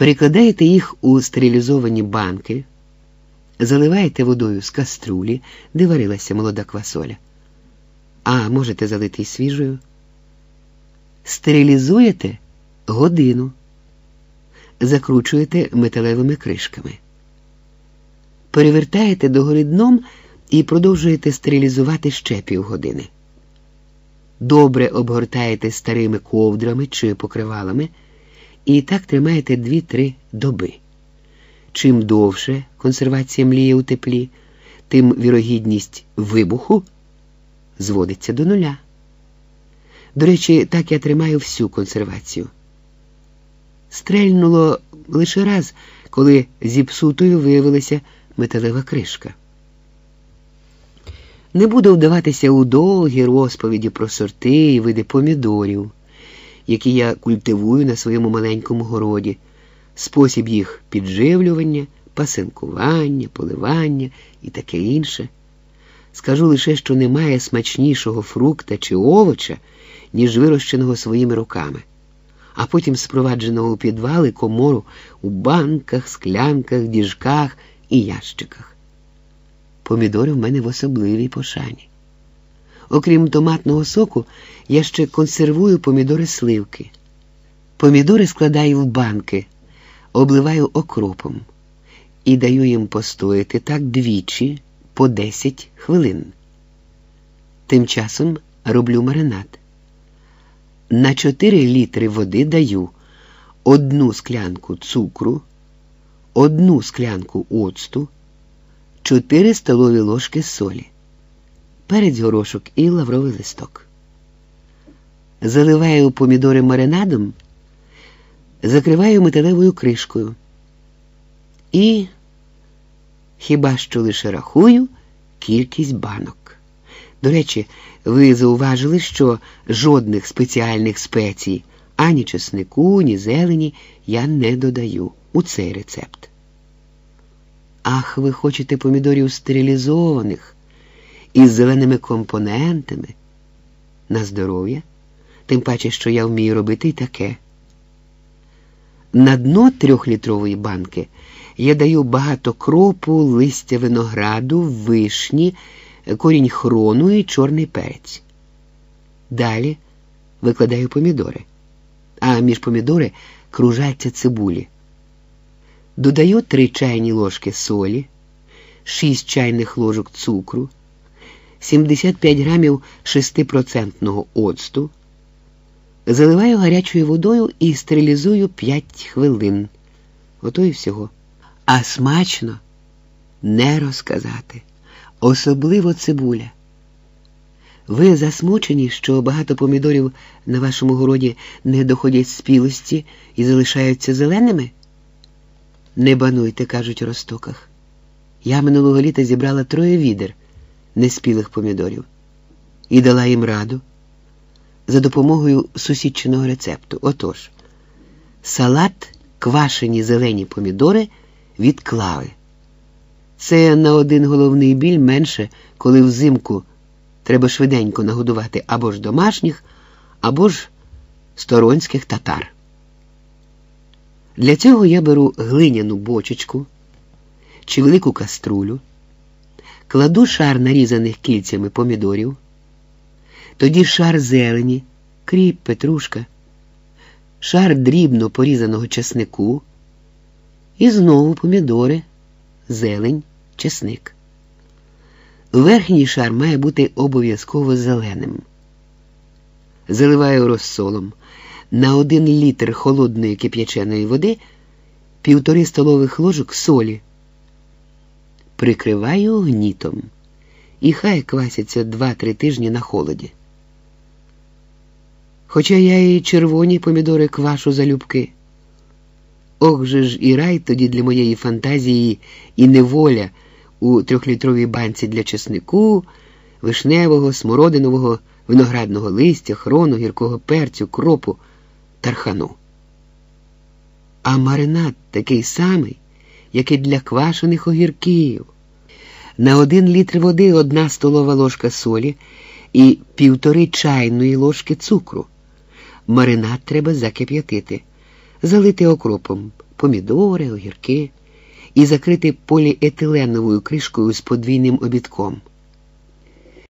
Перекладаєте їх у стерилізовані банки, заливаєте водою з каструлі, де варилася молода квасоля, а можете залити й свіжою. Стерилізуєте годину, закручуєте металевими кришками, перевертаєте догори дном і продовжуєте стерилізувати ще півгодини. Добре обгортаєте старими ковдрами чи покривалами і так тримаєте 2-3 доби. Чим довше консервація мліє у теплі, тим вірогідність вибуху зводиться до нуля. До речі, так я тримаю всю консервацію. Стрельнуло лише раз, коли зіпсутою виявилася металева кришка. Не буду вдаватися у довгі розповіді про сорти і види помідорів, які я культивую на своєму маленькому городі, спосіб їх підживлювання, пасинкування, поливання і таке інше. Скажу лише, що немає смачнішого фрукта чи овоча, ніж вирощеного своїми руками, а потім спровадженого у підвали комору у банках, склянках, діжках і ящиках. Помідори в мене в особливій пошані. Окрім томатного соку, я ще консервую помідори сливки. Помідори складаю в банки, обливаю окропом і даю їм постояти так двічі по 10 хвилин. Тим часом роблю маринад. На 4 літри води даю одну склянку цукру, одну склянку оцту. 4 столові ложки солі, перець горошок і лавровий листок. Заливаю помідори маринадом, закриваю металевою кришкою і хіба що лише рахую кількість банок. До речі, ви зауважили, що жодних спеціальних спецій ані чеснику, ні зелені я не додаю у цей рецепт. Ах, ви хочете помідорів стерилізованих із зеленими компонентами? На здоров'я, тим паче, що я вмію робити і таке. На дно трьохлітрової банки я даю багато кропу, листя винограду, вишні, корінь хрону і чорний перець. Далі викладаю помідори, а між помідори кружаться цибулі. Додаю 3 чайні ложки солі, 6 чайних ложок цукру, 75 грамів 6% оцту, заливаю гарячою водою і стерилізую 5 хвилин. Ото і всього. А смачно не розказати, особливо цибуля. Ви засмучені, що багато помідорів на вашому городі не доходять спілості і залишаються зеленими? Не бануйте, кажуть у ростоках. Я минулого літа зібрала троє відер неспілих помідорів і дала їм раду за допомогою сусідчиного рецепту. Отож, салат, квашені зелені помідори від клави. Це на один головний біль менше, коли взимку треба швиденько нагодувати або ж домашніх, або ж сторонських татар. Для цього я беру глиняну бочечку чи велику каструлю, кладу шар нарізаних кільцями помідорів, тоді шар зелені, кріп, петрушка, шар дрібно порізаного чеснику і знову помідори, зелень, чесник. Верхній шар має бути обов'язково зеленим. Заливаю розсолом на один літр холодної кип'яченої води півтори столових ложок солі. Прикриваю гнітом і хай квасяться два-три тижні на холоді. Хоча я і червоні помідори квашу залюбки. Ох же ж і рай тоді для моєї фантазії і неволя у трьохлітровій банці для чеснику, вишневого, смородинового, виноградного листя, хрону, гіркого перцю, кропу тархану. А маринад такий самий, як і для квашених огірків. На один літр води одна столова ложка солі і півтори чайної ложки цукру. Маринад треба закип'ятити, залити окропом, помідори, огірки і закрити поліетиленовою кришкою з подвійним обідком.